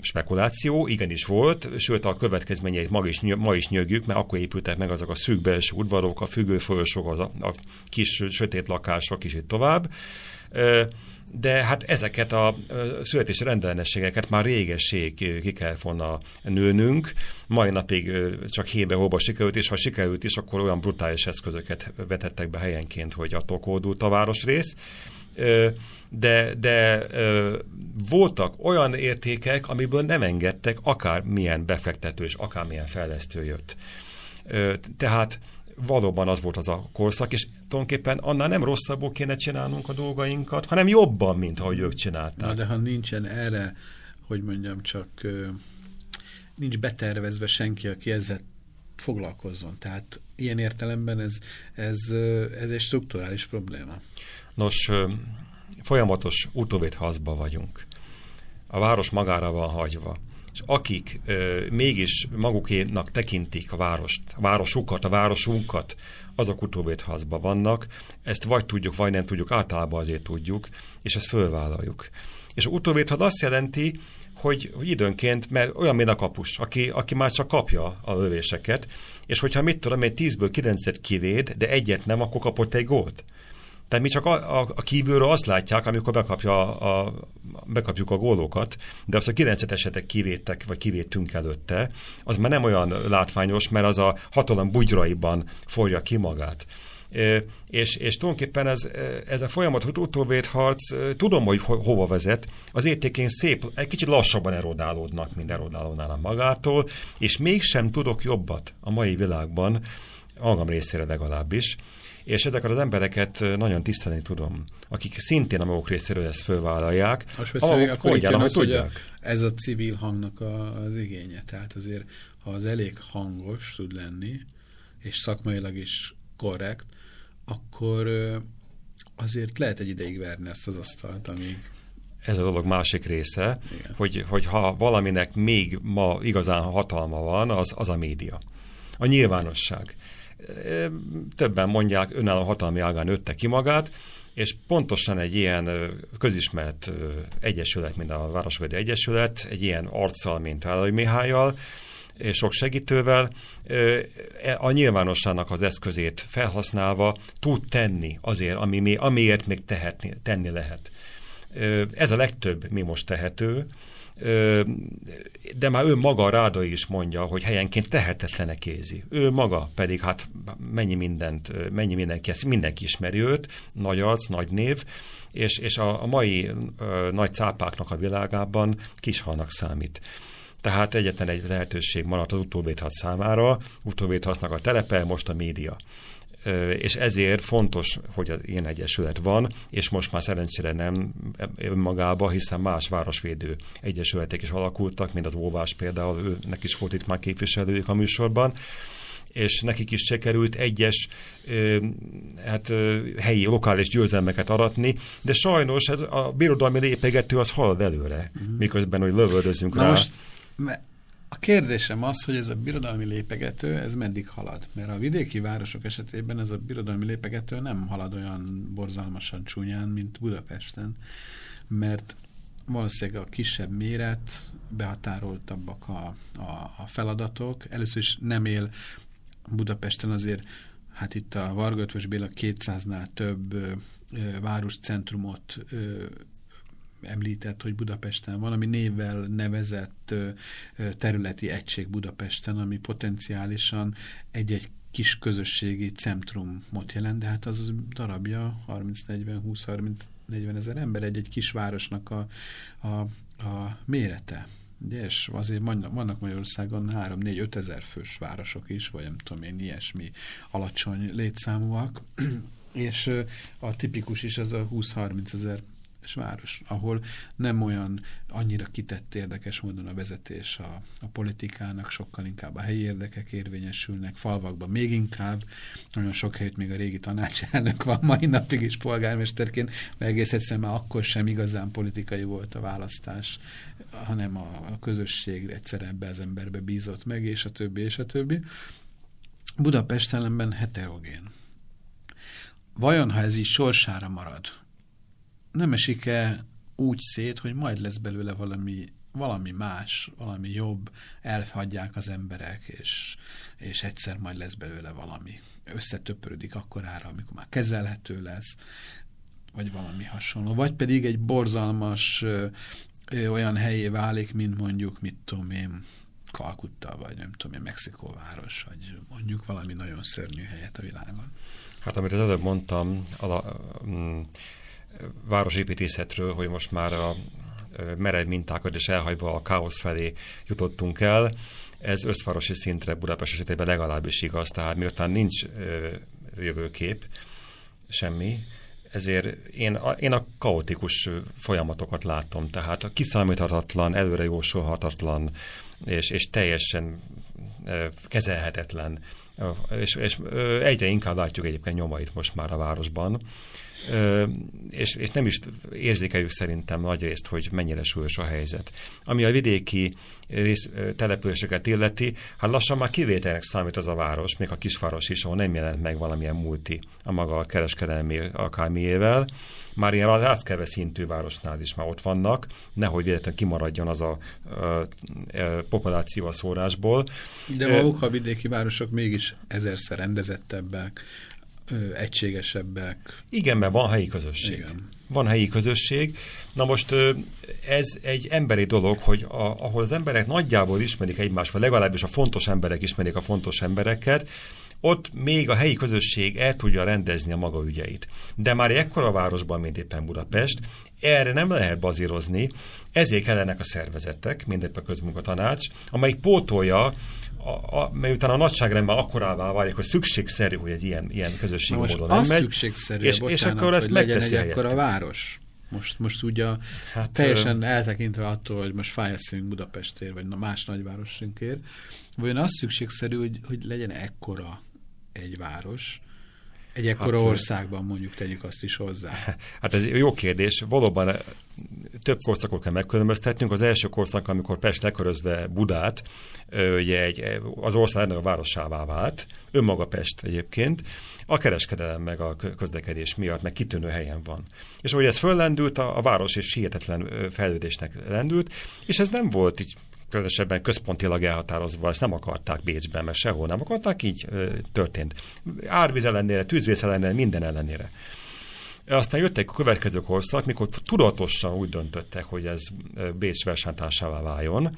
spekuláció, igenis volt, sőt a következményeit ma is, ma is nyögjük, mert akkor épültek meg azok a szűk belső udvarok, a függőfolyosok, az a, a kis sötét lakások is itt tovább. De hát ezeket a születési rendellenességeket már régesség ki kell volna nőnünk, mai napig csak hébe-hóba sikerült, és ha sikerült is, akkor olyan brutális eszközöket vetettek be helyenként, hogy attól kódult a városrész de, de voltak olyan értékek, amiből nem engedtek akármilyen befektető és akármilyen fejlesztő jött. Tehát valóban az volt az a korszak, és tulajdonképpen annál nem rosszabbul kéne csinálnunk a dolgainkat, hanem jobban, mint ahogy ők csinálták. Na de ha nincsen erre, hogy mondjam, csak nincs betervezve senki, aki ezzel foglalkozzon. Tehát ilyen értelemben ez, ez, ez egy strukturális probléma. Nos, folyamatos utóvédhazba vagyunk. A város magára van hagyva. És akik ö, mégis magukénak tekintik a várost, a városukat, a városunkat, azok utóvédhazba vannak. Ezt vagy tudjuk, vagy nem tudjuk, általában azért tudjuk, és ezt fölvállaljuk. És a utóvédhaz azt jelenti, hogy, hogy időnként, mert olyan, mint a kapus, aki, aki már csak kapja a lövéseket, és hogyha mit tudom én, tízből kilencet kivéd, de egyet nem, akkor kapott egy gólt. Tehát mi csak a, a, a kívülről azt látják, amikor bekapja a, a, bekapjuk a gólokat, de azt a 9 esetek kivédtek, vagy kivédtünk előtte, az már nem olyan látványos, mert az a hatalom bugyraiban forja ki magát. E, és, és tulajdonképpen ez, ez a folyamat utóvédharc, tudom, hogy ho, hova vezet, az értékén szép, egy kicsit lassabban erodálódnak, mint erodálódnának magától, és mégsem tudok jobbat a mai világban, magam részére legalábbis, és ezeket az embereket nagyon tisztelni tudom, akik szintén a maguk részéről ezt fölvállalják. Most persze, akkor jön az, hogy a, ez a civil hangnak a, az igénye. Tehát azért, ha az elég hangos tud lenni, és szakmailag is korrekt, akkor azért lehet egy ideig verni ezt az asztalt, amíg ez a dolog másik része, hogy, hogy ha valaminek még ma igazán hatalma van, az, az a média. A nyilvánosság többen mondják, önálló hatalmi ágán nőtte ki magát, és pontosan egy ilyen közismert egyesület, mint a Városvédő Egyesület, egy ilyen arccal, mint Állai Mihályjal, és sok segítővel e, a nyilvánosságnak az eszközét felhasználva tud tenni azért, ami, amiért még tehetni, tenni lehet. Ez a legtöbb mi most tehető, de már ő maga Ráda is mondja, hogy helyenként tehetetlen kézi. Ő maga pedig hát mennyi mindent, mennyi mindenki, mindenki ismeri őt, nagy arc, nagy név, és, és a, a mai ö, nagy cápáknak a világában kishalnak számít. Tehát egyetlen egy lehetőség maradt az utóvédhat számára, utóvédhatnak a telepe, most a média és ezért fontos, hogy az ilyen egyesület van, és most már szerencsére nem önmagába, hiszen más városvédő egyesületek is alakultak, mint az Óvás például, őnek is volt itt már képviselőjük a műsorban, és nekik is sikerült egyes hát, helyi, lokális győzelmeket aratni, de sajnos ez a birodalmi lépegető az halad előre, uh-huh. miközben, hogy lövöldözünk Na rá. Most, A kérdésem az, hogy ez a birodalmi lépegető, ez meddig halad? Mert a vidéki városok esetében ez a birodalmi lépegető nem halad olyan borzalmasan csúnyán, mint Budapesten, mert valószínűleg a kisebb méret, behatároltabbak a, a, a feladatok. Először is nem él Budapesten azért, hát itt a Varga Ötvös Béla 200-nál több ö, városcentrumot ö, említett, hogy Budapesten van, ami névvel nevezett területi egység Budapesten, ami potenciálisan egy-egy kis közösségi centrumot jelent, de hát az darabja 30-40-20-30 40 ezer ember egy-egy kisvárosnak a, a, a mérete. És azért vannak Magyarországon 3-4-5 ezer fős városok is, vagy nem tudom én, ilyesmi alacsony létszámúak, és a tipikus is az a 20-30 ezer város, ahol nem olyan annyira kitett érdekes módon a vezetés a, a politikának, sokkal inkább a helyi érdekek érvényesülnek, falvakban még inkább, nagyon sok helyütt még a régi tanácselnök van mai napig is polgármesterként, mert egész egyszerűen már akkor sem igazán politikai volt a választás, hanem a, a közösség egyszer ebbe az emberbe bízott meg, és a többi, és a többi. Budapest ellenben heterogén. Vajon, ha ez így sorsára marad, nem esik-e úgy szét, hogy majd lesz belőle valami, valami más, valami jobb, elhagyják az emberek, és, és egyszer majd lesz belőle valami. Összetöpörödik akkorára, amikor már kezelhető lesz, vagy valami hasonló. Vagy pedig egy borzalmas ö, ö, olyan helyé válik, mint mondjuk, mit tudom én, Kalkutta, vagy nem tudom én, Mexikóváros, vagy mondjuk valami nagyon szörnyű helyet a világon. Hát amit az előbb mondtam, ala, mm, városépítészetről, hogy most már a merev mintákat és elhagyva a káosz felé jutottunk el. Ez összvárosi szintre Budapest esetében legalábbis igaz, tehát miután nincs jövőkép, semmi, ezért én a, én a kaotikus folyamatokat látom, tehát a kiszámíthatatlan, előre jósolhatatlan és, és teljesen kezelhetetlen, és, és egyre inkább látjuk egyébként nyomait most már a városban és, és nem is érzékeljük szerintem nagy részt, hogy mennyire súlyos a helyzet. Ami a vidéki rész, településeket illeti, hát lassan már kivételnek számít az a város, még a kisváros is, ahol nem jelent meg valamilyen multi a maga a kereskedelmi akármiével, már ilyen ráckeve szintű városnál is már ott vannak, nehogy véletlenül kimaradjon az a, a, a populáció a szórásból. De maguk a vidéki városok mégis ezerszer rendezettebbek, ö, egységesebbek. Igen, mert van helyi közösség. Igen. Van helyi közösség. Na most ez egy emberi dolog, hogy a, ahol az emberek nagyjából ismerik egymást, vagy legalábbis a fontos emberek ismerik a fontos embereket, ott még a helyi közösség el tudja rendezni a maga ügyeit. De már ekkora városban, mint éppen Budapest, erre nem lehet bazírozni, ezért kellenek a szervezetek, mindegy a közmunkatanács, amelyik pótolja a, a, mert utána a nagyságrendben akkorává válik, hogy szükségszerű, hogy egy ilyen, ilyen közösségi módon az megy. szükségszerű, és, bocsánat, és akkor ezt megteszi egy a város. Most, most ugye hát, teljesen ö... eltekintve attól, hogy most fáj Budapestért, vagy más nagyvárosinkért, vagy az szükségszerű, hogy, hogy legyen ekkora egy város, egy ekkora hát, országban mondjuk tegyük azt is hozzá. Hát ez jó kérdés. Valóban több korszakot kell megkülönböztetnünk. Az első korszak, amikor Pest lekörözve Budát, ugye egy, az ország a városává vált, önmaga Pest egyébként, a kereskedelem meg a közlekedés miatt, meg kitűnő helyen van. És ahogy ez föllendült, a, a város is hihetetlen fejlődésnek lendült, és ez nem volt így különösebben központilag elhatározva, ezt nem akarták Bécsben, mert sehol nem akarták, így történt. Árvíz ellenére, tűzvész ellenére, minden ellenére. Aztán jött egy következő korszak, mikor tudatosan úgy döntöttek, hogy ez Bécs versenytársává váljon,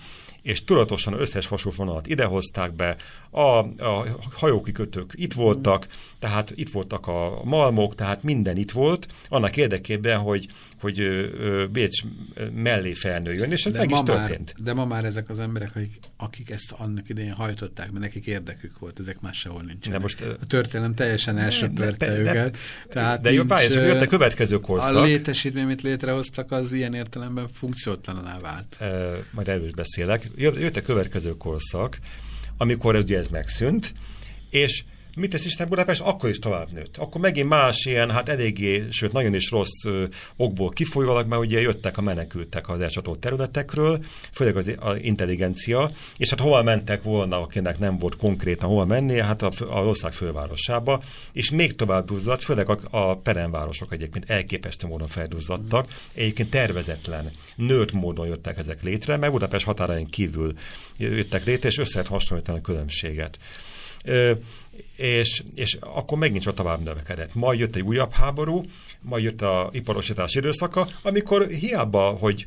és tudatosan összes vasútvonalat idehozták be, a, a hajókikötők itt voltak, tehát itt voltak a malmok, tehát minden itt volt, annak érdekében, hogy, hogy Bécs mellé felnőjön, és ez meg is történt. Már, de ma már ezek az emberek, akik, akik ezt annak idején hajtották, mert nekik érdekük volt, ezek már sehol nincsenek. De most, a történelem teljesen elsöpörte de, őket. De, tehát de jó, pályás, jött a következő korszak. A létesítmény, amit létrehoztak, az ilyen értelemben funkciótalaná vált. E, majd erről beszélek. Jött a következő korszak, amikor ugye ez megszűnt, és Mit tesz Isten Budapest? Akkor is tovább nőtt. Akkor megint más ilyen, hát eléggé, sőt nagyon is rossz ö, okból kifolyólag, mert ugye jöttek a menekültek az elcsatolt területekről, főleg az, az intelligencia, és hát hol mentek volna, akinek nem volt konkrétan hol menni, hát a, a ország fővárosába, és még tovább duzzadt, főleg a, a peremvárosok egyébként elképesztő módon felduzzadtak, egyébként tervezetlen, nőtt módon jöttek ezek létre, meg Budapest határain kívül jöttek létre, és össze lehet a különbséget. Ö, és, és akkor megint csak tovább növekedett. Majd jött egy újabb háború, majd jött a iparosítás időszaka, amikor hiába, hogy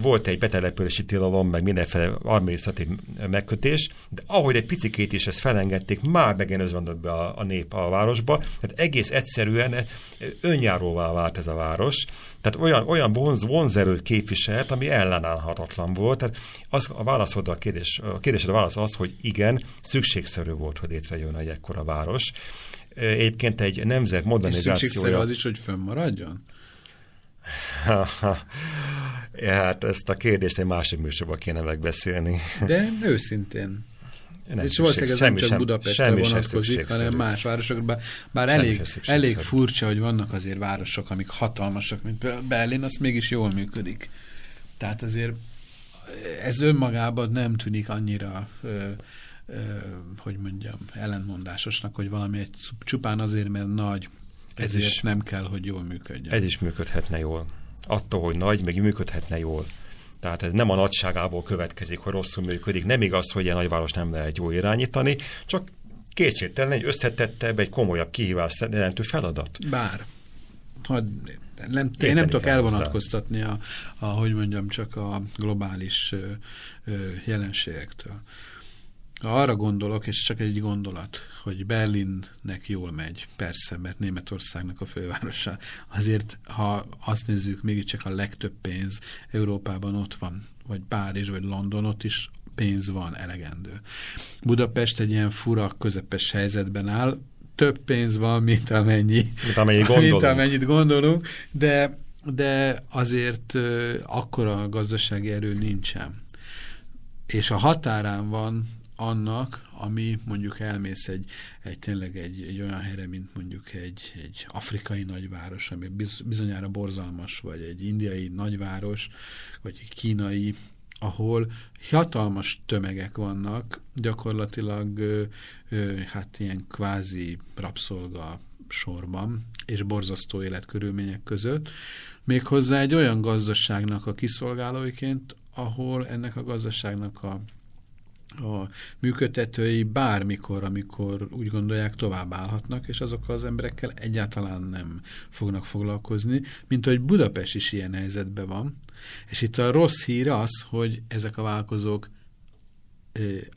volt egy betelepülési tilalom, meg mindenféle administratív megkötés, de ahogy egy picikét is ezt felengedték, már megint be a, a nép a városba, tehát egész egyszerűen önjáróvá vált ez a város, tehát olyan, olyan vonz, vonzerőt képviselt, ami ellenállhatatlan volt. Tehát az a válaszod a kérdés, a kérdésre a válasz az, hogy igen, szükségszerű volt, hogy létrejön egy ekkora város. Egyébként egy nemzet modernizációja... És szükségszerű az is, hogy fönnmaradjon? hát ezt a kérdést egy másik műsorban kéne megbeszélni. De őszintén. Nem és valószínűleg ez nem csak Budapestre vonatkozik, hanem más városokban. Bár elég, elég furcsa, hogy vannak azért városok, amik hatalmasak, mint például Berlin, az mégis jól működik. Tehát azért ez önmagában nem tűnik annyira ö, hogy mondjam, ellentmondásosnak, hogy valami egy csupán azért, mert nagy, ezért ez is, nem kell, hogy jól működjön. Ez is működhetne jól. Attól, hogy nagy, meg működhetne jól. Tehát ez nem a nagyságából következik, hogy rosszul működik. Nem igaz, hogy egy nagyváros nem lehet jól irányítani, csak kétségtelen egy összetettebb, egy komolyabb kihívás jelentő feladat. Bár, ha nem, én nem tudok elvonatkoztatni a, a, hogy mondjam, csak a globális ö, ö, jelenségektől. Ha arra gondolok, és csak egy gondolat, hogy Berlinnek jól megy, persze, mert Németországnak a fővárosa, azért, ha azt nézzük, mégiscsak a legtöbb pénz Európában ott van, vagy Párizs, vagy London, ott is pénz van elegendő. Budapest egy ilyen fura, közepes helyzetben áll, több pénz van, mint amennyi, mint, amennyi gondolunk. mint amennyit gondolunk, de, de azért akkora gazdasági erő nincsen. És a határán van annak, ami mondjuk elmész egy, egy tényleg egy, egy olyan helyre, mint mondjuk egy, egy afrikai nagyváros, ami bizonyára borzalmas, vagy egy indiai nagyváros, vagy egy kínai, ahol hatalmas tömegek vannak, gyakorlatilag ö, ö, hát ilyen kvázi rabszolga sorban, és borzasztó életkörülmények között, méghozzá egy olyan gazdaságnak a kiszolgálóiként, ahol ennek a gazdaságnak a a működtetői bármikor, amikor úgy gondolják, tovább állhatnak, és azokkal az emberekkel egyáltalán nem fognak foglalkozni, mint hogy Budapest is ilyen helyzetben van. És itt a rossz hír az, hogy ezek a vállalkozók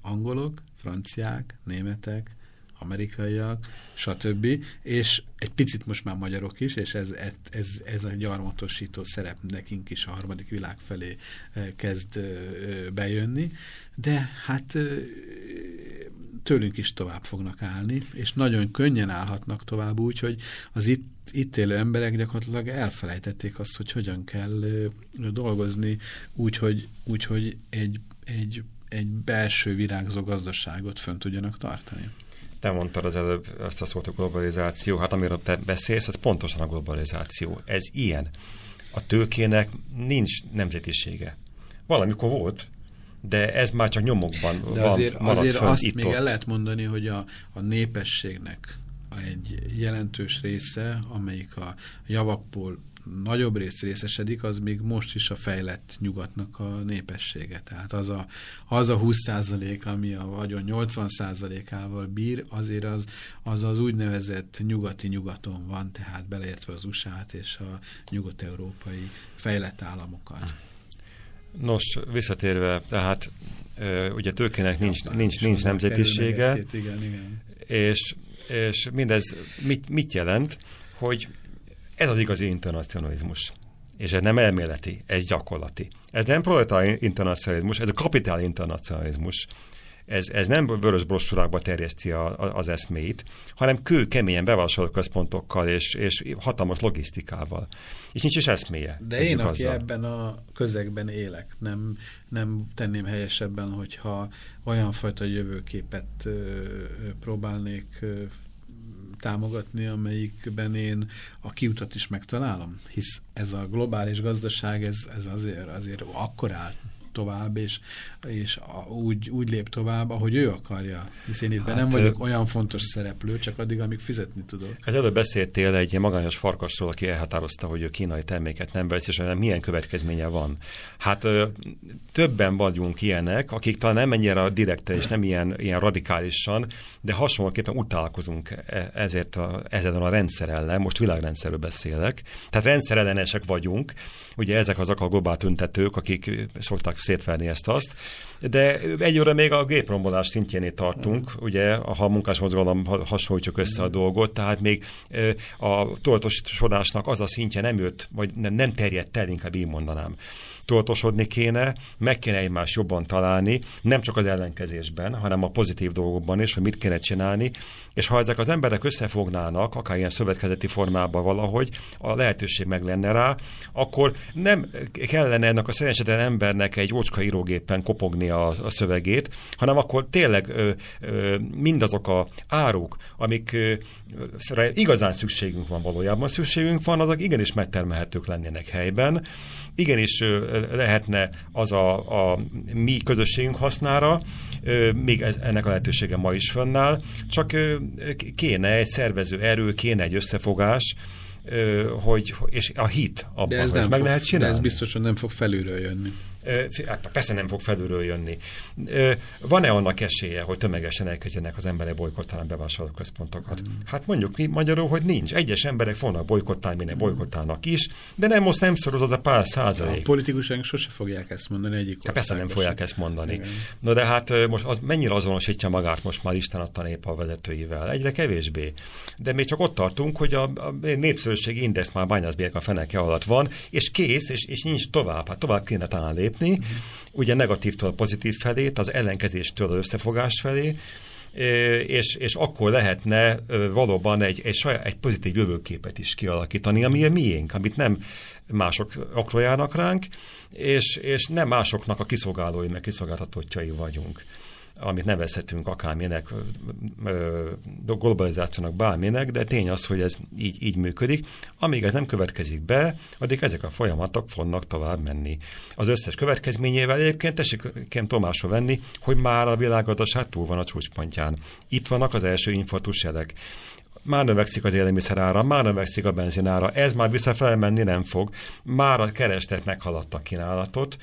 angolok, franciák, németek, amerikaiak, stb. És egy picit most már magyarok is, és ez, ez, ez a gyarmatosító szerep nekünk is a harmadik világ felé eh, kezd eh, bejönni, de hát eh, tőlünk is tovább fognak állni, és nagyon könnyen állhatnak tovább úgy, hogy az itt, itt élő emberek gyakorlatilag elfelejtették azt, hogy hogyan kell dolgozni úgy, hogy, úgy, hogy egy, egy, egy belső virágzó gazdaságot fönn tudjanak tartani. Te mondtad az előbb azt a szót, a globalizáció. Hát amiről te beszélsz, az pontosan a globalizáció. Ez ilyen. A tőkének nincs nemzetisége. Valamikor volt, de ez már csak nyomokban de van, azért, azért azt itt még ott. el lehet mondani, hogy a, a népességnek egy jelentős része, amelyik a javakból nagyobb részt részesedik, az még most is a fejlett nyugatnak a népessége. Tehát az a, az a 20 százalék, ami a vagyon 80 százalékával bír, azért az, az az úgynevezett nyugati nyugaton van, tehát beleértve az USA-t és a nyugat-európai fejlett államokat. Nos, visszatérve, tehát ugye tőkének nincs, nincs, nincs nemzetisége, igen, igen. És, és mindez mit, mit jelent, hogy ez az igazi internacionalizmus. És ez nem elméleti, ez gyakorlati. Ez nem proletár internacionalizmus, ez a kapitál internacionalizmus. ez, ez nem vörös brosúrákba terjeszti a, a, az eszméit, hanem kő, keményen bevásárlóközpontokkal és, és hatalmas logisztikával. És nincs is eszméje. De én, aki azzal. ebben a közegben élek, nem, nem tenném helyesebben, hogyha olyan fajta jövőképet ö, próbálnék ö, támogatni, amelyikben én a kiutat is megtalálom, hisz ez a globális gazdaság, ez, ez azért, azért akkor állt tovább, és, és úgy, úgy lép tovább, ahogy ő akarja. Hiszen itt hát, nem vagyok olyan fontos szereplő, csak addig, amíg fizetni tudok. Ez előbb beszéltél egy magányos farkasról, aki elhatározta, hogy ő kínai terméket nem vesz, és milyen következménye van. Hát többen vagyunk ilyenek, akik talán nem ennyire direkte és nem ilyen, ilyen radikálisan, de hasonlóképpen utálkozunk e, ezért a, ezen a rendszer ellen, most világrendszerről beszélek, tehát rendszerellenesek vagyunk, ugye ezek azok a globál tüntetők, akik szokták szétverni ezt-azt, de egyőre még a géprombolás szintjén tartunk, ugye, ha a munkásmozgalom hasonlítjuk össze a dolgot, tehát még a tudatosodásnak az a szintje nem jött, vagy nem, nem terjedt el, inkább így mondanám tudatosodni kéne, meg kéne egymást jobban találni, nem csak az ellenkezésben, hanem a pozitív dolgokban is, hogy mit kéne csinálni, és ha ezek az emberek összefognának, akár ilyen szövetkezeti formában valahogy, a lehetőség meg lenne rá, akkor nem kellene ennek a szerencsétlen embernek egy ócska írógépen kopogni a, a szövegét, hanem akkor tényleg ö, ö, mindazok a áruk, amik ö, igazán szükségünk van valójában, szükségünk van, azok igenis megtermelhetők lennének helyben, igenis lehetne az a, a mi közösségünk hasznára, még ennek a lehetősége ma is fönnáll, csak kéne egy szervező erő, kéne egy összefogás, hogy, és a hit abban, hogy ez meg fog, lehet csinálni. De ez biztosan nem fog felülről jönni. Hát persze nem fog felülről jönni. Van-e annak esélye, hogy tömegesen elkezdjenek az emberek bolykottálni bevásárlóközpontokat? Mm. Hát mondjuk mi magyarul, hogy nincs. Egyes emberek fognak bolykottálni, minek bolykottálnak is, de nem most nem szoroz az a pár százalék. A politikusok sose fogják ezt mondani egyik hát Persze nem fogják ezt mondani. Igen. No de hát most az, mennyire azonosítja magát most már Isten adta nép a vezetőivel? Egyre kevésbé. De még csak ott tartunk, hogy a, a népszerűségi index már bányászbérek a feneke alatt van, és kész, és, és nincs tovább. Hát tovább kéne talán lépni lépni, ugye negatívtól pozitív felé, az ellenkezéstől összefogás felé, és, és akkor lehetne valóban egy, egy, saját, egy pozitív jövőképet is kialakítani, ami a miénk, amit nem mások akroljának ránk, és, és nem másoknak a kiszolgálói, meg kiszolgáltatottjai vagyunk amit nevezhetünk akármilyenek globalizációnak bárminek, de tény az, hogy ez így, így működik. Amíg ez nem következik be, addig ezek a folyamatok fognak tovább menni. Az összes következményével egyébként tessék kém Tomásra venni, hogy már a világgazdaság túl van a csúcspontján. Itt vannak az első infartus jelek már növekszik az élelmiszerára, már növekszik a benzinára, ez már visszafele menni nem fog, már a kerestet meghaladta a kínálatot,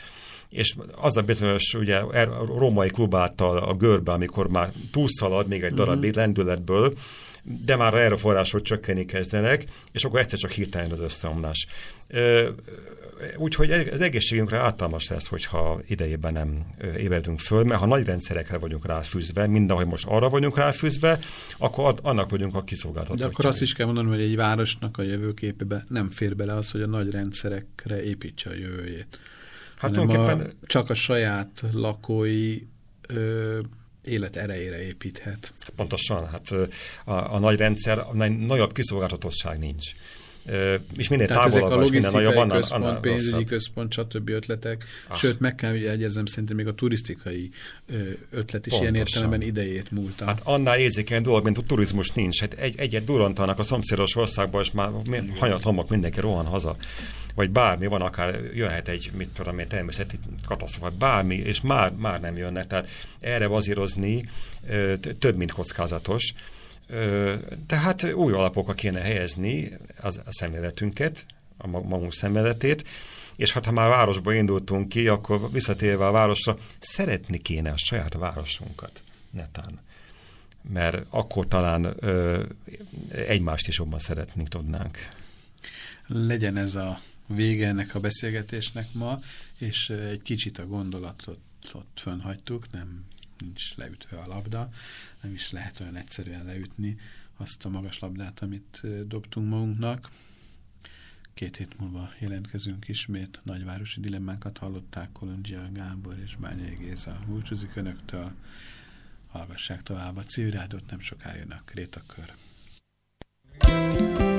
és az a bizonyos, ugye er, a római klub által a görbe, amikor már túlszalad még egy darabig uh-huh. lendületből, de már erőforrások csökkenni kezdenek, és akkor egyszer csak hirtelen az összeomlás. Úgyhogy az egészségünkre általmas lesz, hogyha idejében nem évedünk föl, mert ha nagy rendszerekre vagyunk ráfűzve, ahogy most arra vagyunk ráfűzve, akkor annak vagyunk a kiszolgáltatók. De akkor azt is kell mondani, hogy egy városnak a jövőképébe nem fér bele az, hogy a nagy rendszerekre építse a jövőjét. Hát tulajdonképpen... A, csak a saját lakói ö, élet erejére építhet. Pontosan, hát a, a nagy rendszer, a nagyobb kiszolgáltatottság nincs és minél Tehát távolabb vagy, minél nagyobb, annál, központ, annál pénzügyi rosszabb. központ, stb. ötletek. Ah. Sőt, meg kell jegyezzem, szerintem még a turisztikai ötlet is Pontosan. ilyen értelemben idejét múlta. Hát annál érzékeny dolog, mint a turizmus nincs. Hát egy, egyet durantanak a szomszédos országban, és már hanyat homok mindenki rohan haza vagy bármi van, akár jöhet egy, mit tudom én, természeti katasztrofa, bármi, és már, már nem jönnek. Tehát erre vazírozni több, mint kockázatos. Tehát új alapokra kéne helyezni az, a szemléletünket, a magunk szemléletét, és hát ha már városba indultunk ki, akkor visszatérve a városra, szeretni kéne a saját városunkat, netán. Mert akkor talán ö, egymást is jobban szeretni tudnánk. Legyen ez a vége ennek a beszélgetésnek ma, és egy kicsit a gondolatot ott fönhagytuk, nem nincs leütve a labda, nem is lehet olyan egyszerűen leütni azt a magas labdát, amit dobtunk magunknak. Két hét múlva jelentkezünk ismét, nagyvárosi dilemmánkat hallották, Kolondzsia Gábor és Bányai Géza búcsúzik Önöktől. hallgassák tovább a civil rádiót, nem sokára jön a Krétakör. thank you